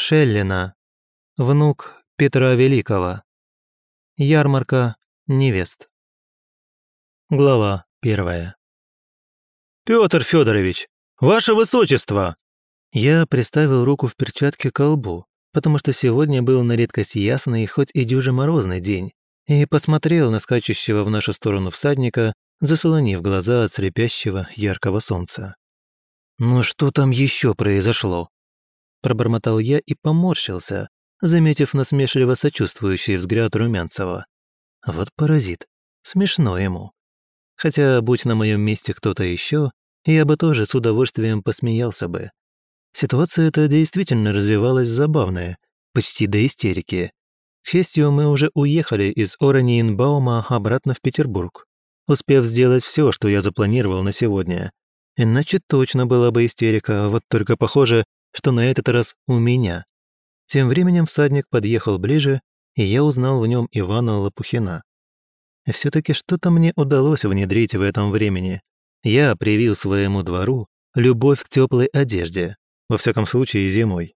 Шеллина, внук Петра Великого. Ярмарка невест. Глава первая. «Петр Федорович, ваше высочество!» Я приставил руку в перчатке к колбу, потому что сегодня был на редкость ясный, хоть и дюже морозный день, и посмотрел на скачущего в нашу сторону всадника, заслонив глаза от слепящего яркого солнца. «Ну что там еще произошло?» Пробормотал я и поморщился, заметив насмешливо сочувствующий взгляд Румянцева. Вот паразит. Смешно ему. Хотя, будь на моем месте кто-то еще, я бы тоже с удовольствием посмеялся бы. Ситуация эта действительно развивалась забавная, почти до истерики. К счастью, мы уже уехали из Ораниенбаума обратно в Петербург, успев сделать все, что я запланировал на сегодня. Иначе точно была бы истерика, вот только похоже, что на этот раз у меня. Тем временем всадник подъехал ближе, и я узнал в нем Ивана Лопухина. Все-таки что-то мне удалось внедрить в этом времени. Я привил своему двору любовь к теплой одежде, во всяком случае зимой.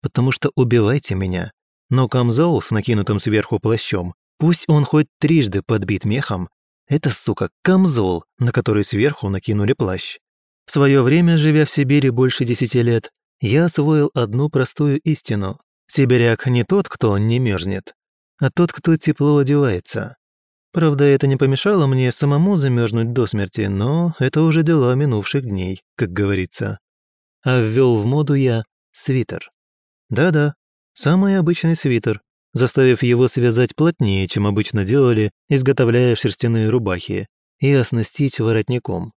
Потому что убивайте меня, но камзол с накинутым сверху плащом, пусть он хоть трижды подбит мехом, это, сука, камзол, на который сверху накинули плащ. В свое время, живя в Сибири больше десяти лет, я освоил одну простую истину. Сибиряк не тот, кто не мерзнет, а тот, кто тепло одевается. Правда, это не помешало мне самому замерзнуть до смерти, но это уже дела минувших дней, как говорится. А ввел в моду я свитер. Да-да, самый обычный свитер, заставив его связать плотнее, чем обычно делали, изготовляя шерстяные рубахи, и оснастить воротником.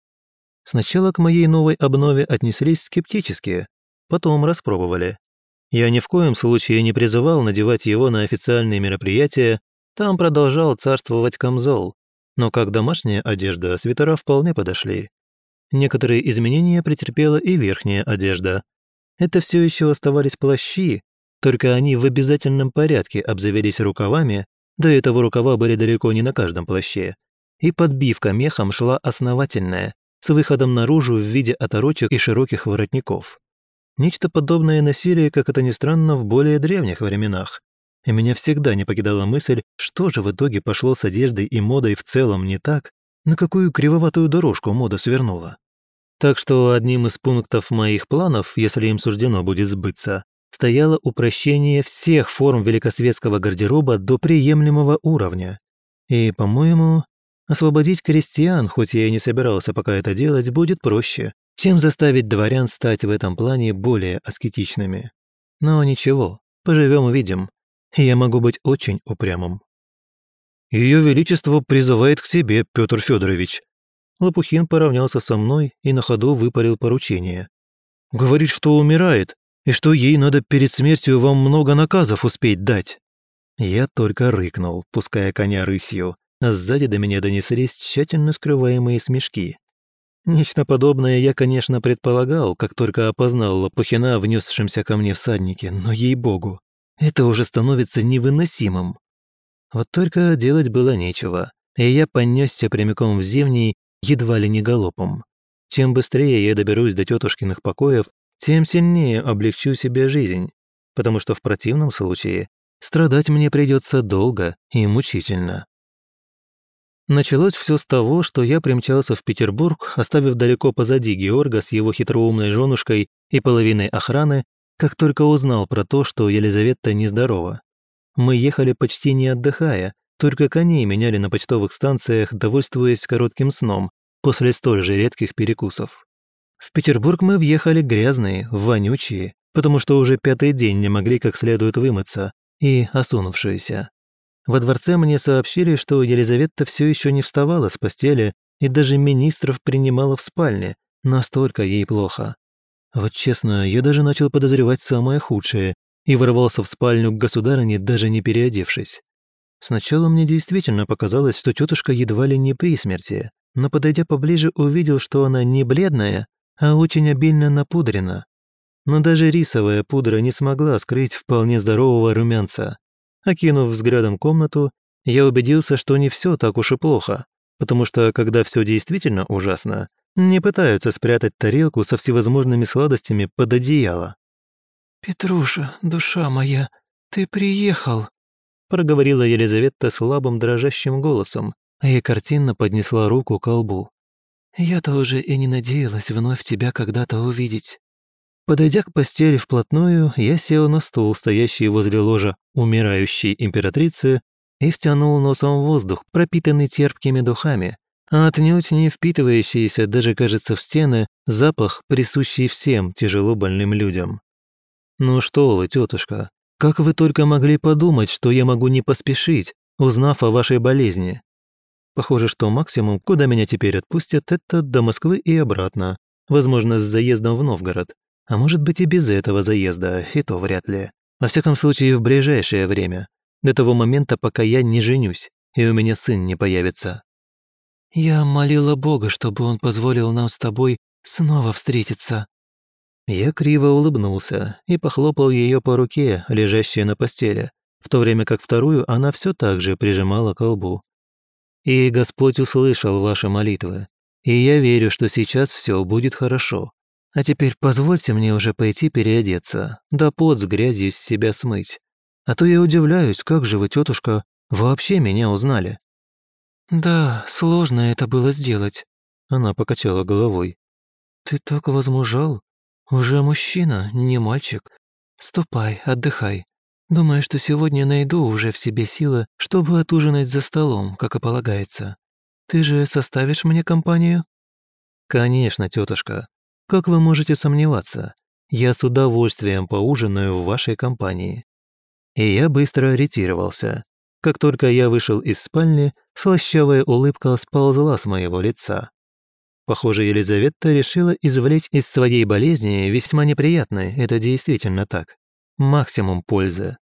Сначала к моей новой обнове отнеслись скептически, потом распробовали. Я ни в коем случае не призывал надевать его на официальные мероприятия, там продолжал царствовать камзол, но как домашняя одежда свитера вполне подошли. Некоторые изменения претерпела и верхняя одежда. Это все еще оставались плащи, только они в обязательном порядке обзавелись рукавами, до этого рукава были далеко не на каждом плаще, и подбивка мехом шла основательная, с выходом наружу в виде оторочек и широких воротников. Нечто подобное носили, как это ни странно, в более древних временах. И меня всегда не покидала мысль, что же в итоге пошло с одеждой и модой в целом не так, на какую кривоватую дорожку мода свернула. Так что одним из пунктов моих планов, если им суждено будет сбыться, стояло упрощение всех форм великосветского гардероба до приемлемого уровня. И, по-моему, освободить крестьян, хоть я и не собирался пока это делать, будет проще, чем заставить дворян стать в этом плане более аскетичными. Но ничего, поживем увидим. Я могу быть очень упрямым. Ее Величество призывает к себе, Петр Федорович. Лопухин поравнялся со мной и на ходу выпалил поручение. Говорит, что умирает, и что ей надо перед смертью вам много наказов успеть дать. Я только рыкнул, пуская коня рысью, а сзади до меня донеслись тщательно скрываемые смешки. Нечто подобное я, конечно, предполагал, как только опознал Лопухина, внесшимся ко мне всаднике, но ей-богу, это уже становится невыносимым. Вот только делать было нечего, и я понесся прямиком в зимний, едва ли не галопом. Чем быстрее я доберусь до тетушкиных покоев, тем сильнее облегчу себе жизнь, потому что в противном случае страдать мне придется долго и мучительно. Началось все с того, что я примчался в Петербург, оставив далеко позади Георга с его хитроумной женушкой и половиной охраны, как только узнал про то, что Елизавета нездорова. Мы ехали почти не отдыхая, только коней меняли на почтовых станциях, довольствуясь коротким сном после столь же редких перекусов. В Петербург мы въехали грязные, вонючие, потому что уже пятый день не могли как следует вымыться, и осунувшиеся. Во дворце мне сообщили, что Елизавета все еще не вставала с постели и даже министров принимала в спальне, настолько ей плохо. Вот честно, я даже начал подозревать самое худшее и ворвался в спальню к государыне, даже не переодевшись. Сначала мне действительно показалось, что тетушка едва ли не при смерти, но подойдя поближе, увидел, что она не бледная, а очень обильно напудрена. Но даже рисовая пудра не смогла скрыть вполне здорового румянца. Окинув взглядом комнату, я убедился, что не все так уж и плохо, потому что, когда все действительно ужасно, не пытаются спрятать тарелку со всевозможными сладостями под одеяло. «Петруша, душа моя, ты приехал!» проговорила Елизавета слабым дрожащим голосом и картинно поднесла руку к колбу. «Я-то уже и не надеялась вновь тебя когда-то увидеть». Подойдя к постели вплотную, я сел на стул, стоящий возле ложа умирающей императрицы, и втянул носом воздух, пропитанный терпкими духами, отнюдь не впитывающийся, даже кажется, в стены, запах, присущий всем тяжело больным людям. «Ну что вы, тетушка, как вы только могли подумать, что я могу не поспешить, узнав о вашей болезни? Похоже, что максимум, куда меня теперь отпустят, это до Москвы и обратно, возможно, с заездом в Новгород. А может быть и без этого заезда, и то вряд ли. Во всяком случае, в ближайшее время, до того момента, пока я не женюсь, и у меня сын не появится. Я молила Бога, чтобы он позволил нам с тобой снова встретиться. Я криво улыбнулся и похлопал ее по руке, лежащей на постели, в то время как вторую она все так же прижимала к лбу. И Господь услышал ваши молитвы, и я верю, что сейчас все будет хорошо. А теперь позвольте мне уже пойти переодеться, да пот с грязью с себя смыть. А то я удивляюсь, как же вы, тетушка, вообще меня узнали». «Да, сложно это было сделать», — она покачала головой. «Ты так возмужал? Уже мужчина, не мальчик. Ступай, отдыхай. Думаю, что сегодня найду уже в себе силы, чтобы отужинать за столом, как и полагается. Ты же составишь мне компанию?» «Конечно, тетушка. Как вы можете сомневаться? Я с удовольствием поужинаю в вашей компании и я быстро ориентировался. Как только я вышел из спальни, слащавая улыбка сползла с моего лица. Похоже, Елизавета решила извлечь из своей болезни весьма неприятной, это действительно так. Максимум пользы.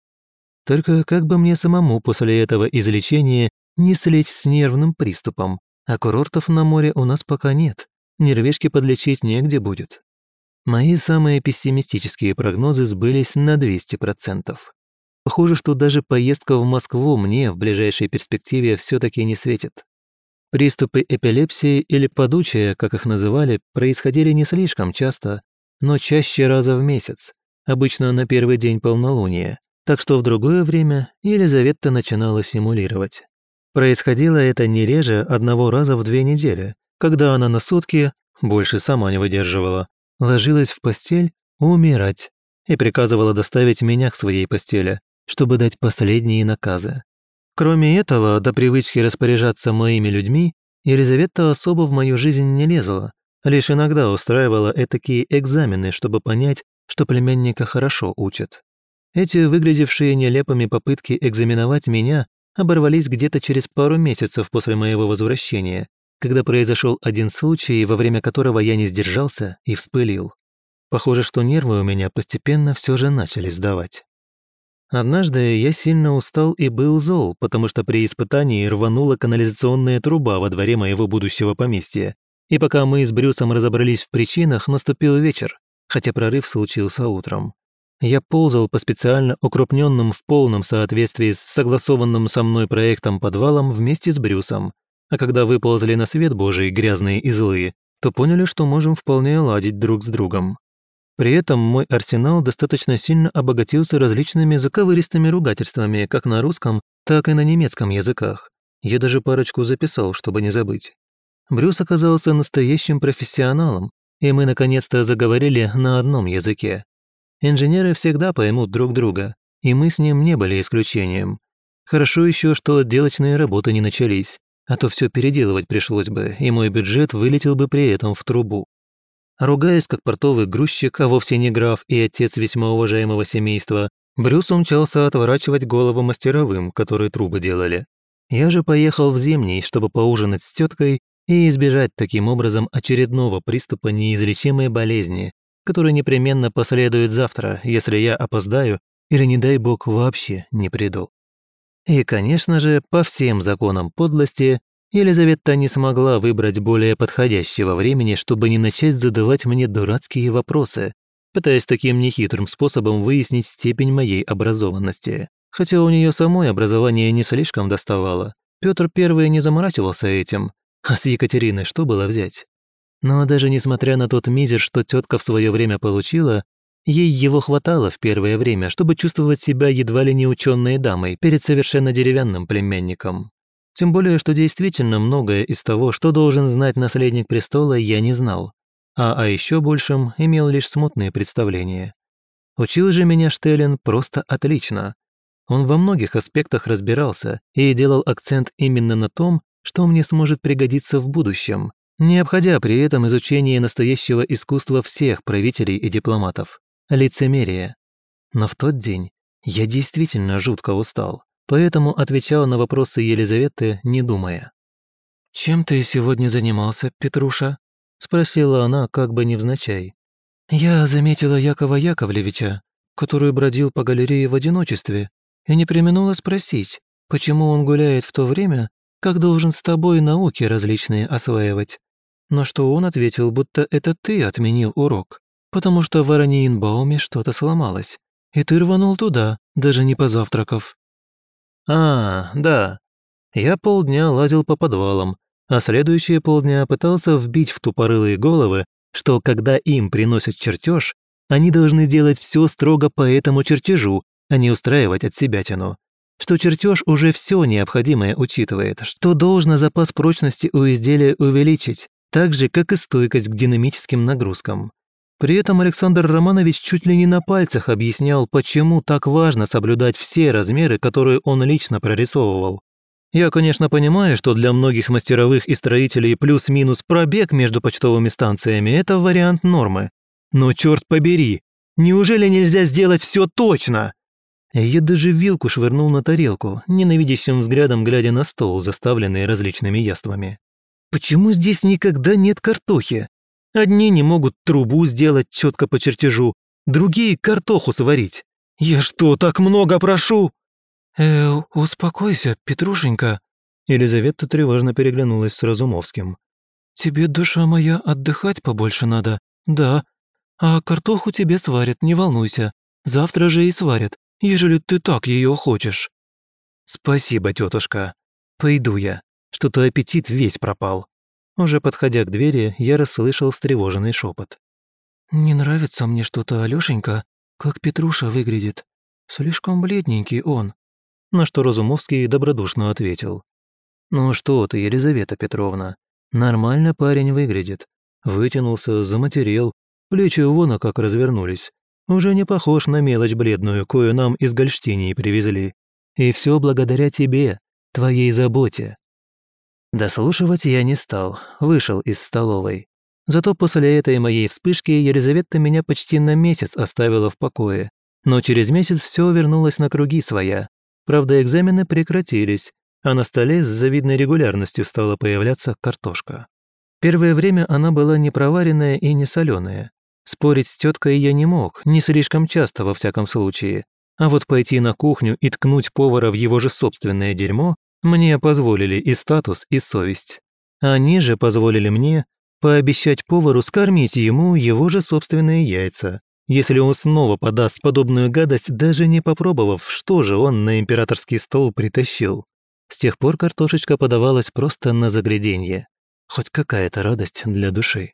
Только как бы мне самому после этого излечения не слечь с нервным приступом, а курортов на море у нас пока нет, нервишки подлечить негде будет. Мои самые пессимистические прогнозы сбылись на 200%. Похоже, что даже поездка в Москву мне в ближайшей перспективе все-таки не светит. Приступы эпилепсии или подучия, как их называли, происходили не слишком часто, но чаще раза в месяц, обычно на первый день полнолуния, так что в другое время Елизавета начинала симулировать. Происходило это не реже одного раза в две недели, когда она на сутки, больше сама не выдерживала, ложилась в постель умирать и приказывала доставить меня к своей постели, чтобы дать последние наказы. Кроме этого, до привычки распоряжаться моими людьми, Елизавета особо в мою жизнь не лезла, лишь иногда устраивала этакие экзамены, чтобы понять, что племянника хорошо учат. Эти выглядевшие нелепыми попытки экзаменовать меня оборвались где-то через пару месяцев после моего возвращения, когда произошел один случай, во время которого я не сдержался и вспылил. Похоже, что нервы у меня постепенно все же начали сдавать. Однажды я сильно устал и был зол, потому что при испытании рванула канализационная труба во дворе моего будущего поместья. И пока мы с Брюсом разобрались в причинах, наступил вечер, хотя прорыв случился утром. Я ползал по специально укрупненным в полном соответствии с согласованным со мной проектом подвалом вместе с Брюсом, а когда выползли на свет Божий грязные и злые, то поняли, что можем вполне ладить друг с другом. При этом мой арсенал достаточно сильно обогатился различными заковыристыми ругательствами как на русском, так и на немецком языках. Я даже парочку записал, чтобы не забыть. Брюс оказался настоящим профессионалом, и мы наконец-то заговорили на одном языке. Инженеры всегда поймут друг друга, и мы с ним не были исключением. Хорошо еще, что отделочные работы не начались, а то все переделывать пришлось бы, и мой бюджет вылетел бы при этом в трубу. Ругаясь как портовый грузчик, а вовсе не граф и отец весьма уважаемого семейства, Брюс умчался отворачивать голову мастеровым, которые трубы делали. Я же поехал в Зимний, чтобы поужинать с теткой и избежать таким образом очередного приступа неизлечимой болезни, который непременно последует завтра, если я опоздаю или, не дай бог, вообще не приду. И, конечно же, по всем законам подлости, Елизавета не смогла выбрать более подходящего времени, чтобы не начать задавать мне дурацкие вопросы, пытаясь таким нехитрым способом выяснить степень моей образованности. Хотя у нее самой образование не слишком доставало. Петр Первый не заморачивался этим, а с Екатериной что было взять? Но даже несмотря на тот мизер, что тетка в свое время получила, Ей его хватало в первое время, чтобы чувствовать себя едва ли не ученой дамой перед совершенно деревянным племянником. Тем более, что действительно многое из того, что должен знать наследник престола, я не знал. А о еще большем имел лишь смутные представления. Учил же меня Штеллин просто отлично. Он во многих аспектах разбирался и делал акцент именно на том, что мне сможет пригодиться в будущем, не обходя при этом изучение настоящего искусства всех правителей и дипломатов лицемерие. Но в тот день я действительно жутко устал, поэтому отвечал на вопросы Елизаветы, не думая. «Чем ты сегодня занимался, Петруша?» – спросила она, как бы невзначай. «Я заметила Якова Яковлевича, который бродил по галерее в одиночестве, и не применула спросить, почему он гуляет в то время, как должен с тобой науки различные осваивать. На что он ответил, будто это ты отменил урок потому что в Араньинбауме что-то сломалось, и ты рванул туда, даже не позавтракав». «А, да. Я полдня лазил по подвалам, а следующие полдня пытался вбить в тупорылые головы, что когда им приносят чертеж, они должны делать все строго по этому чертежу, а не устраивать от себя тяну. Что чертеж уже все необходимое учитывает, что должно запас прочности у изделия увеличить, так же, как и стойкость к динамическим нагрузкам. При этом Александр Романович чуть ли не на пальцах объяснял, почему так важно соблюдать все размеры, которые он лично прорисовывал. Я, конечно, понимаю, что для многих мастеровых и строителей плюс-минус пробег между почтовыми станциями – это вариант нормы. Но черт побери, неужели нельзя сделать все точно? Я даже вилку швырнул на тарелку, ненавидящим взглядом глядя на стол, заставленный различными яствами. Почему здесь никогда нет картохи? Одни не могут трубу сделать четко по чертежу, другие картоху сварить. Я что, так много прошу?» «Э, успокойся, Петрушенька», Елизавета тревожно переглянулась с Разумовским. «Тебе, душа моя, отдыхать побольше надо, да. А картоху тебе сварят, не волнуйся. Завтра же и сварят, ежели ты так ее хочешь». «Спасибо, тетушка. Пойду я. Что-то аппетит весь пропал». Уже подходя к двери, я расслышал встревоженный шепот. «Не нравится мне что-то, Алёшенька, как Петруша выглядит. Слишком бледненький он». На что Разумовский добродушно ответил. «Ну что ты, Елизавета Петровна, нормально парень выглядит. Вытянулся, заматерел, плечи вон как развернулись. Уже не похож на мелочь бледную, кою нам из Гольштинии привезли. И все благодаря тебе, твоей заботе. Дослушивать я не стал, вышел из столовой. Зато после этой моей вспышки Елизавета меня почти на месяц оставила в покое. Но через месяц все вернулось на круги своя. Правда, экзамены прекратились, а на столе с завидной регулярностью стала появляться картошка. Первое время она была не проваренная и не соленая. Спорить с теткой я не мог, не слишком часто во всяком случае. А вот пойти на кухню и ткнуть повара в его же собственное дерьмо мне позволили и статус, и совесть. Они же позволили мне пообещать повару скормить ему его же собственные яйца, если он снова подаст подобную гадость, даже не попробовав, что же он на императорский стол притащил. С тех пор картошечка подавалась просто на загляденье. Хоть какая-то радость для души.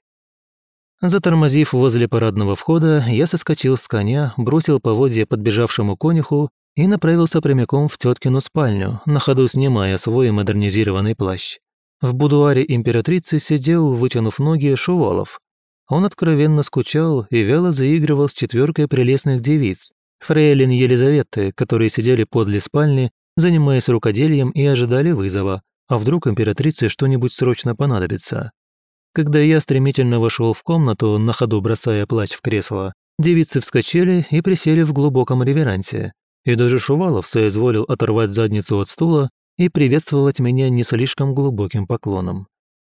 Затормозив возле парадного входа, я соскочил с коня, бросил поводья подбежавшему конюху и направился прямиком в теткину спальню, на ходу снимая свой модернизированный плащ. В будуаре императрицы сидел, вытянув ноги, Шувалов. Он откровенно скучал и вяло заигрывал с четверкой прелестных девиц, фрейлин Елизаветы, которые сидели подле спальни, занимаясь рукоделием и ожидали вызова, а вдруг императрице что-нибудь срочно понадобится. Когда я стремительно вошел в комнату, на ходу бросая плащ в кресло, девицы вскочили и присели в глубоком реверансе, и даже Шувалов соизволил оторвать задницу от стула и приветствовать меня не слишком глубоким поклоном.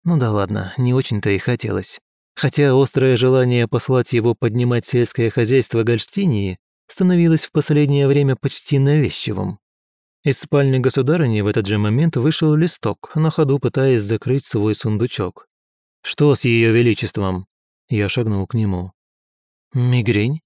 Ну да ладно, не очень-то и хотелось. Хотя острое желание послать его поднимать сельское хозяйство Гольштинии становилось в последнее время почти навязчивым. Из спальни государыни в этот же момент вышел листок, на ходу пытаясь закрыть свой сундучок. «Что с ее величеством?» Я шагнул к нему. «Мигрень?»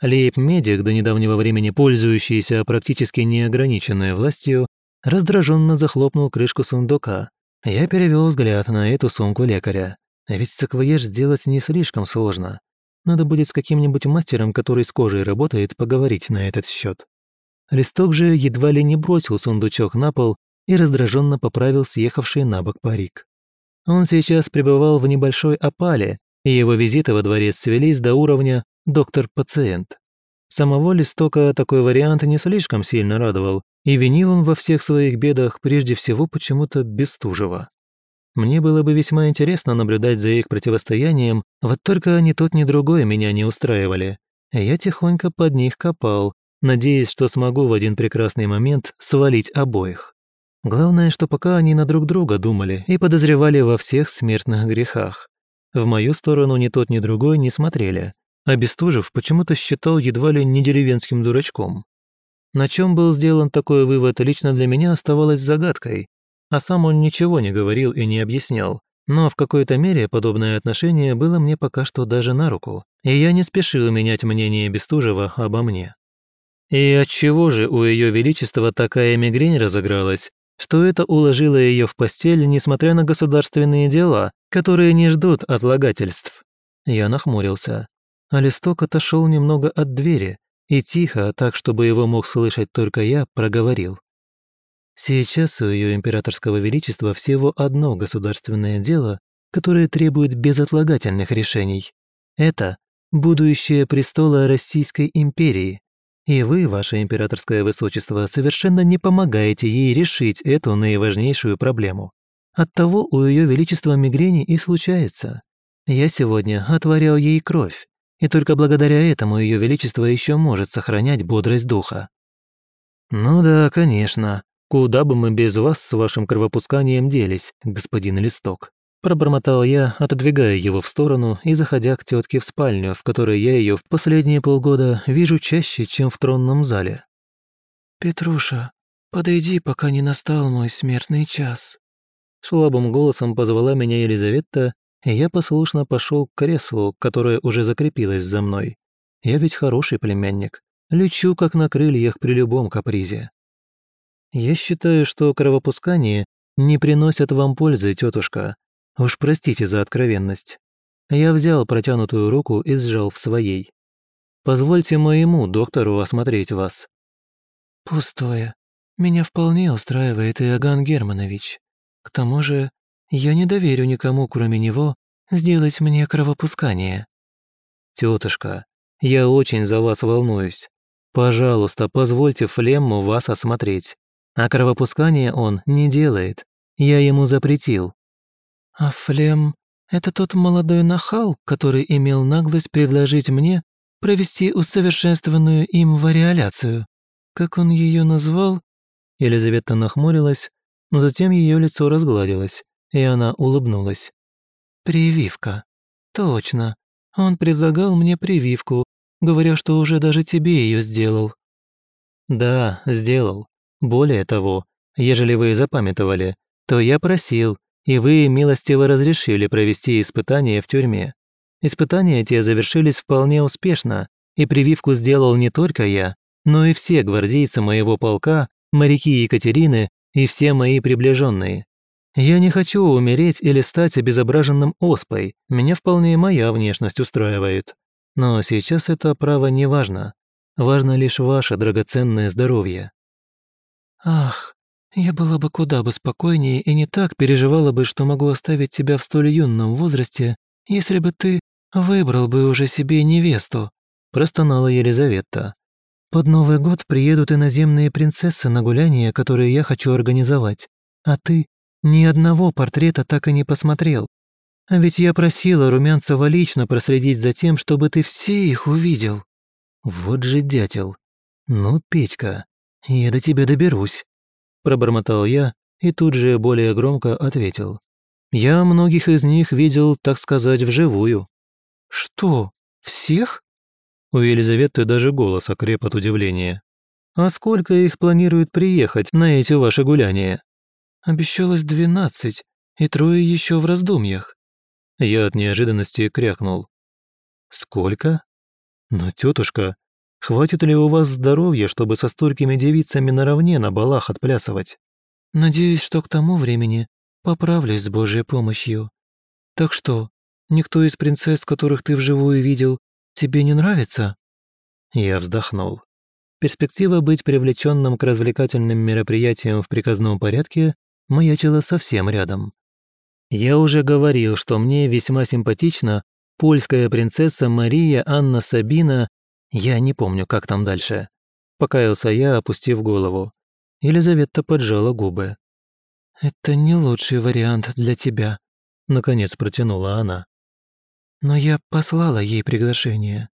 Лейб-медик, до недавнего времени пользующийся практически неограниченной властью, раздраженно захлопнул крышку сундука. Я перевел взгляд на эту сумку лекаря. Ведь саквояж сделать не слишком сложно. Надо будет с каким-нибудь мастером, который с кожей работает, поговорить на этот счет. Листок же едва ли не бросил сундучок на пол и раздраженно поправил съехавший на бок парик. Он сейчас пребывал в небольшой опале, и его визиты во дворец свелись до уровня «доктор-пациент». Самого Листока такой вариант не слишком сильно радовал, и винил он во всех своих бедах прежде всего почему-то Бестужева. Мне было бы весьма интересно наблюдать за их противостоянием, вот только ни тот, ни другой меня не устраивали. Я тихонько под них копал, надеясь, что смогу в один прекрасный момент свалить обоих. Главное, что пока они на друг друга думали и подозревали во всех смертных грехах. В мою сторону ни тот, ни другой не смотрели, а Бестужев почему-то считал едва ли не деревенским дурачком. На чем был сделан такой вывод, лично для меня оставалось загадкой, а сам он ничего не говорил и не объяснял, но в какой-то мере подобное отношение было мне пока что даже на руку, и я не спешил менять мнение Бестужева обо мне. И отчего же у Ее Величества такая мигрень разыгралась, что это уложило ее в постель, несмотря на государственные дела, которые не ждут отлагательств? Я нахмурился. А листок отошел немного от двери и тихо, так чтобы его мог слышать только я, проговорил. Сейчас у ее императорского величества всего одно государственное дело, которое требует безотлагательных решений. Это будущее престола Российской империи. И вы, ваше императорское высочество, совершенно не помогаете ей решить эту наиважнейшую проблему. Оттого у ее величества мигрени и случается. Я сегодня отворял ей кровь, и только благодаря этому ее величество еще может сохранять бодрость духа. Ну да, конечно, «Куда бы мы без вас с вашим кровопусканием делись, господин Листок?» Пробормотал я, отодвигая его в сторону и заходя к тетке в спальню, в которой я ее в последние полгода вижу чаще, чем в тронном зале. «Петруша, подойди, пока не настал мой смертный час». Слабым голосом позвала меня Елизавета, я послушно пошел к креслу, которое уже закрепилось за мной. Я ведь хороший племянник, лечу как на крыльях при любом капризе. «Я считаю, что кровопускание не приносит вам пользы, тетушка. Уж простите за откровенность». Я взял протянутую руку и сжал в своей. «Позвольте моему доктору осмотреть вас». «Пустое. Меня вполне устраивает Иоганн Германович. К тому же я не доверю никому, кроме него, сделать мне кровопускание». «Тетушка, я очень за вас волнуюсь. Пожалуйста, позвольте Флемму вас осмотреть. А кровопускание он не делает. Я ему запретил». «А Флем — это тот молодой нахал, который имел наглость предложить мне провести усовершенствованную им вариоляцию. Как он ее назвал?» Елизавета нахмурилась, но затем ее лицо разгладилось, и она улыбнулась. «Прививка. Точно. Он предлагал мне прививку, говоря, что уже даже тебе ее сделал». «Да, сделал. Более того, ежели вы запамятовали, то я просил, и вы милостиво разрешили провести испытания в тюрьме. Испытания те завершились вполне успешно, и прививку сделал не только я, но и все гвардейцы моего полка, моряки Екатерины и все мои приближенные. Я не хочу умереть или стать обезображенным оспой, меня вполне моя внешность устраивает. Но сейчас это право не важно. Важно лишь ваше драгоценное здоровье. «Ах, я была бы куда бы спокойнее и не так переживала бы, что могу оставить тебя в столь юном возрасте, если бы ты выбрал бы уже себе невесту», – простонала Елизавета. «Под Новый год приедут иноземные принцессы на гуляние, которые я хочу организовать, а ты ни одного портрета так и не посмотрел. А ведь я просила Румянцева лично проследить за тем, чтобы ты все их увидел». «Вот же дятел. Ну, Петька, «Я до тебя доберусь», – пробормотал я и тут же более громко ответил. «Я многих из них видел, так сказать, вживую». «Что, всех?» У Елизаветы даже голос окреп от удивления. «А сколько их планируют приехать на эти ваши гуляния?» «Обещалось двенадцать, и трое еще в раздумьях». Я от неожиданности крякнул. «Сколько? Но, тетушка, Хватит ли у вас здоровья, чтобы со столькими девицами наравне на балах отплясывать? Надеюсь, что к тому времени поправлюсь с Божьей помощью. Так что, никто из принцесс, которых ты вживую видел, тебе не нравится?» Я вздохнул. Перспектива быть привлеченным к развлекательным мероприятиям в приказном порядке маячила совсем рядом. Я уже говорил, что мне весьма симпатична польская принцесса Мария Анна Сабина, я не помню, как там дальше. Покаялся я, опустив голову. Елизавета поджала губы. «Это не лучший вариант для тебя», — наконец протянула она. «Но я послала ей приглашение.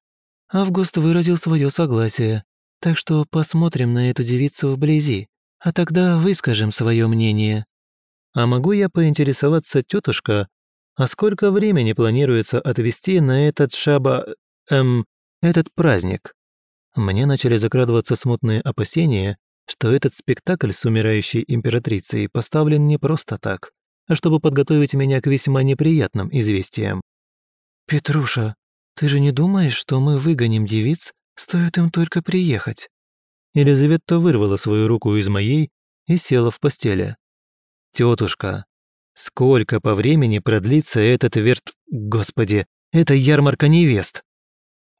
Август выразил свое согласие, так что посмотрим на эту девицу вблизи, а тогда выскажем свое мнение». «А могу я поинтересоваться, тетушка, а сколько времени планируется отвести на этот шаба... эм... этот праздник?» Мне начали закрадываться смутные опасения, что этот спектакль с умирающей императрицей поставлен не просто так, а чтобы подготовить меня к весьма неприятным известиям. «Петруша, ты же не думаешь, что мы выгоним девиц, стоит им только приехать?» Елизавета вырвала свою руку из моей и села в постели. «Тетушка, сколько по времени продлится этот верт... Господи, это ярмарка невест?»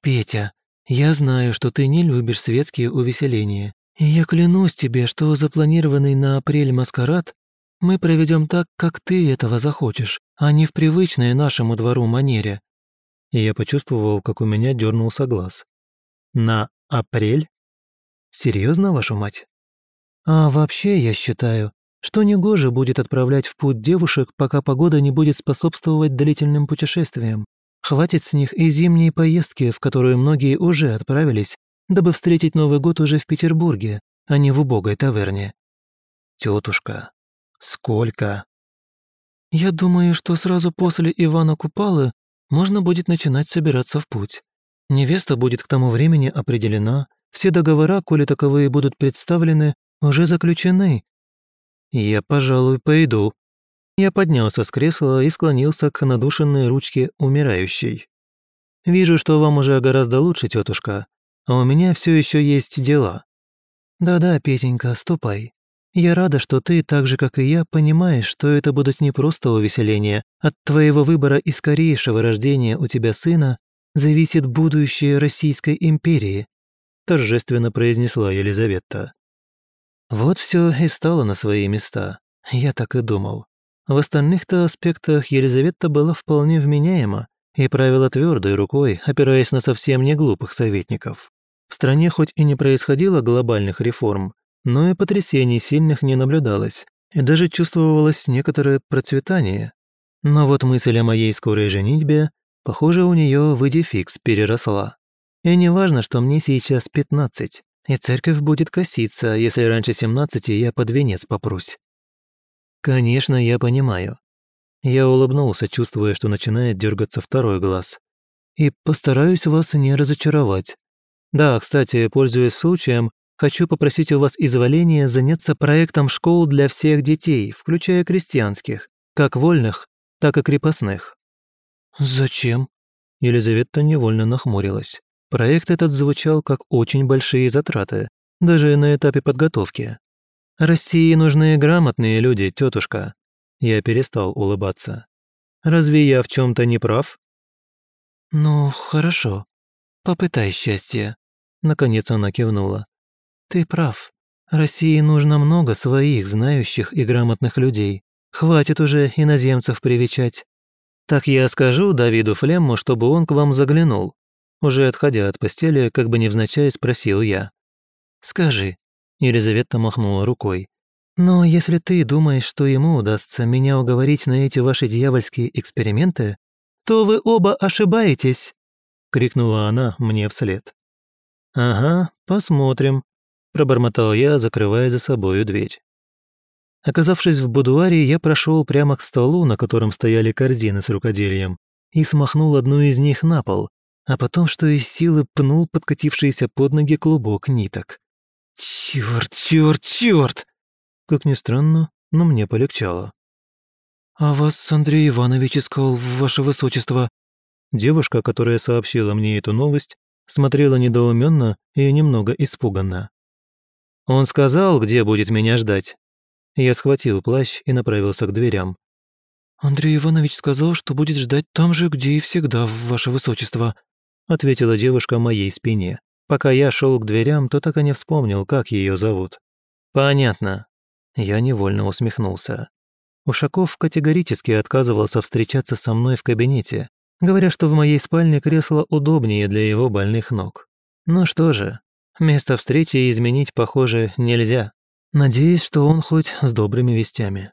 «Петя, я знаю, что ты не любишь светские увеселения, и я клянусь тебе, что запланированный на апрель маскарад мы проведем так, как ты этого захочешь, а не в привычной нашему двору манере». И я почувствовал, как у меня дернулся глаз. «На апрель? Серьезно, вашу мать?» «А вообще, я считаю, что негоже будет отправлять в путь девушек, пока погода не будет способствовать длительным путешествиям. Хватит с них и зимние поездки, в которые многие уже отправились, дабы встретить Новый год уже в Петербурге, а не в убогой таверне. Тетушка, сколько? Я думаю, что сразу после Ивана Купалы можно будет начинать собираться в путь. Невеста будет к тому времени определена, все договора, коли таковые будут представлены, уже заключены. Я, пожалуй, пойду. Я поднялся с кресла и склонился к надушенной ручке умирающей. «Вижу, что вам уже гораздо лучше, тетушка, а у меня все еще есть дела». «Да-да, Петенька, ступай. Я рада, что ты, так же, как и я, понимаешь, что это будут не просто увеселения. От твоего выбора и скорейшего рождения у тебя сына зависит будущее Российской империи», торжественно произнесла Елизавета. Вот все и встало на свои места. Я так и думал. В остальных-то аспектах Елизавета была вполне вменяема и правила твердой рукой, опираясь на совсем не глупых советников. В стране хоть и не происходило глобальных реформ, но и потрясений сильных не наблюдалось, и даже чувствовалось некоторое процветание. Но вот мысль о моей скорой женитьбе, похоже, у нее в идификс переросла. И не важно, что мне сейчас пятнадцать, и церковь будет коситься, если раньше семнадцати я под венец попрусь. «Конечно, я понимаю». Я улыбнулся, чувствуя, что начинает дергаться второй глаз. «И постараюсь вас не разочаровать. Да, кстати, пользуясь случаем, хочу попросить у вас изволения заняться проектом школ для всех детей, включая крестьянских, как вольных, так и крепостных». «Зачем?» Елизавета невольно нахмурилась. Проект этот звучал как очень большие затраты, даже на этапе подготовки. России нужны грамотные люди, тетушка. Я перестал улыбаться. Разве я в чем-то не прав? Ну, хорошо. Попытай счастье. Наконец она кивнула. Ты прав. России нужно много своих знающих и грамотных людей. Хватит уже иноземцев привечать. Так я скажу Давиду Флемму, чтобы он к вам заглянул. Уже отходя от постели, как бы невзначай спросил я. Скажи, Елизавета махнула рукой. «Но если ты думаешь, что ему удастся меня уговорить на эти ваши дьявольские эксперименты, то вы оба ошибаетесь!» — крикнула она мне вслед. «Ага, посмотрим», — пробормотал я, закрывая за собою дверь. Оказавшись в будуаре, я прошел прямо к столу, на котором стояли корзины с рукоделием, и смахнул одну из них на пол, а потом, что из силы, пнул подкатившийся под ноги клубок ниток. Черт, черт, черт! Как ни странно, но мне полегчало. «А вас Андрей Иванович искал, ваше высочество?» Девушка, которая сообщила мне эту новость, смотрела недоуменно и немного испуганно. «Он сказал, где будет меня ждать?» Я схватил плащ и направился к дверям. «Андрей Иванович сказал, что будет ждать там же, где и всегда, ваше высочество», ответила девушка моей спине. Пока я шел к дверям, то так и не вспомнил, как ее зовут. Понятно. Я невольно усмехнулся. Ушаков категорически отказывался встречаться со мной в кабинете, говоря, что в моей спальне кресло удобнее для его больных ног. Ну что же, место встречи изменить, похоже, нельзя. Надеюсь, что он хоть с добрыми вестями.